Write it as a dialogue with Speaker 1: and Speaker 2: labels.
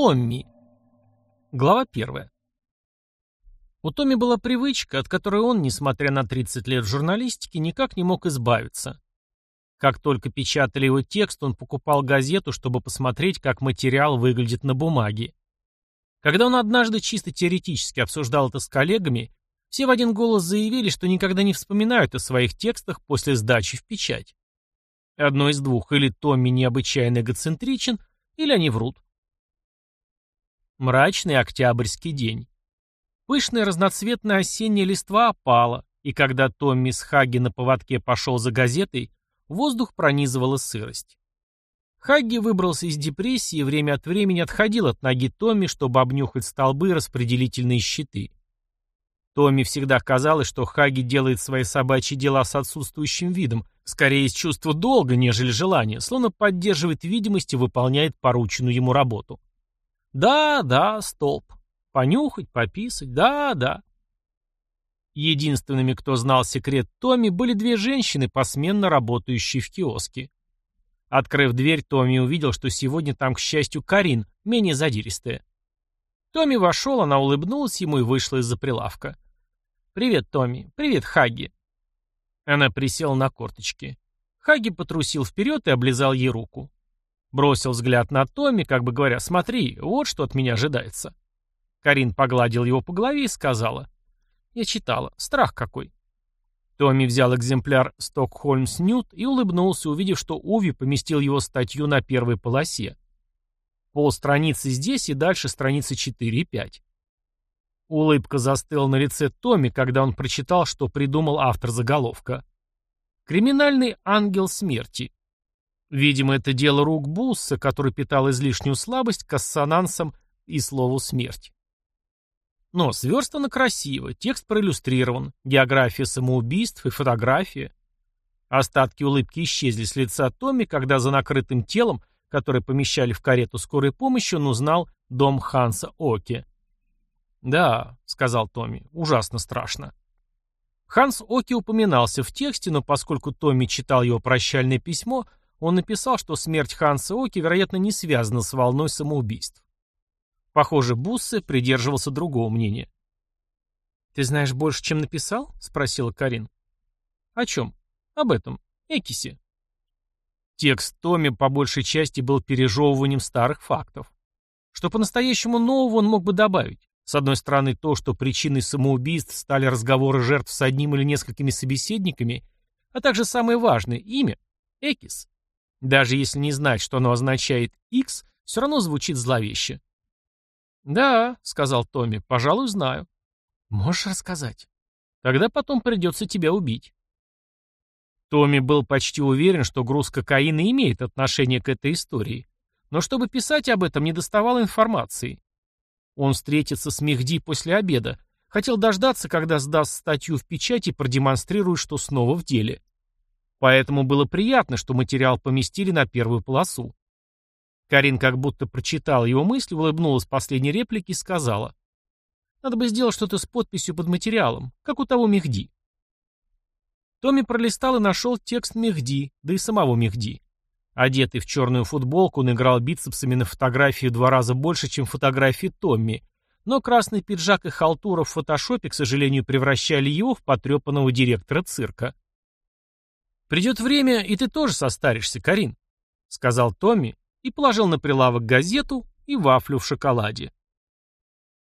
Speaker 1: Томми. Глава первая. У Томми была привычка, от которой он, несмотря на 30 лет в журналистике, никак не мог избавиться. Как только печатали его текст, он покупал газету, чтобы посмотреть, как материал выглядит на бумаге. Когда он однажды чисто теоретически обсуждал это с коллегами, все в один голос заявили, что никогда не вспоминают о своих текстах после сдачи в печать. Одно из двух, или Томми необычайно эгоцентричен, или они врут. Мрачный октябрьский день. Пышная разноцветная осенняя листва опала, и когда Томми с Хаги на поводке пошел за газетой, воздух пронизывала сырость. Хагги выбрался из депрессии и время от времени отходил от ноги Томми, чтобы обнюхать столбы и распределительные щиты. Томми всегда казалось, что Хаги делает свои собачьи дела с отсутствующим видом, скорее из чувства долга, нежели желания, словно поддерживает видимость и выполняет порученную ему работу. Да, да, столб. Понюхать, пописать, да, да. Единственными, кто знал секрет Томми, были две женщины, посменно работающие в киоске. Открыв дверь, Томми увидел, что сегодня там, к счастью, Карин, менее задиристая. Томми вошел, она улыбнулась ему и вышла из-за прилавка. «Привет, Томми. Привет, Хаги». Она присела на корточки. Хаги потрусил вперед и облизал ей руку. Бросил взгляд на Томми, как бы говоря, «Смотри, вот что от меня ожидается». Карин погладил его по голове и сказала. «Я читала. Страх какой». Томми взял экземпляр «Стокхольмс Ньют» и улыбнулся, увидев, что Уви поместил его статью на первой полосе. Пол страницы здесь и дальше страницы 4 и 5. Улыбка застыла на лице Томми, когда он прочитал, что придумал автор заголовка. «Криминальный ангел смерти». Видимо, это дело рук Бусса, который питал излишнюю слабость к ассонансам и слову «смерть». Но сверстано красиво, текст проиллюстрирован, география самоубийств и фотография. Остатки улыбки исчезли с лица Томми, когда за накрытым телом, которое помещали в карету скорой помощи, он узнал дом Ханса Оке. «Да», — сказал Томми, — «ужасно страшно». Ханс Оки упоминался в тексте, но поскольку Томми читал его прощальное письмо, он написал, что смерть Ханса Оки, вероятно, не связана с волной самоубийств. Похоже, Буссе придерживался другого мнения. «Ты знаешь больше, чем написал?» — спросила Карин. «О чем?» «Об этом. Экисе». Текст Томми по большей части был пережевыванием старых фактов. Что по-настоящему нового он мог бы добавить? С одной стороны, то, что причиной самоубийств стали разговоры жертв с одним или несколькими собеседниками, а также самое важное — имя — Экис. Даже если не знать, что оно означает X, все равно звучит зловеще. «Да», — сказал Томми, — «пожалуй, знаю». «Можешь рассказать?» «Тогда потом придется тебя убить». Томми был почти уверен, что груз кокаина имеет отношение к этой истории, но чтобы писать об этом, не доставало информации. Он встретится с Мехди после обеда, хотел дождаться, когда сдаст статью в печать и продемонстрирует, что снова в деле. Поэтому было приятно, что материал поместили на первую полосу. Карин как будто прочитала его мысли, улыбнулась последней реплике и сказала. «Надо бы сделать что-то с подписью под материалом, как у того Мехди». Томми пролистал и нашел текст Мехди, да и самого Мехди. Одетый в черную футболку, он играл бицепсами на фотографии в два раза больше, чем фотографии Томми, но красный пиджак и халтура в фотошопе, к сожалению, превращали его в потрепанного директора цирка. «Придет время, и ты тоже состаришься, Карин», — сказал Томми, и положил на прилавок газету и вафлю в шоколаде.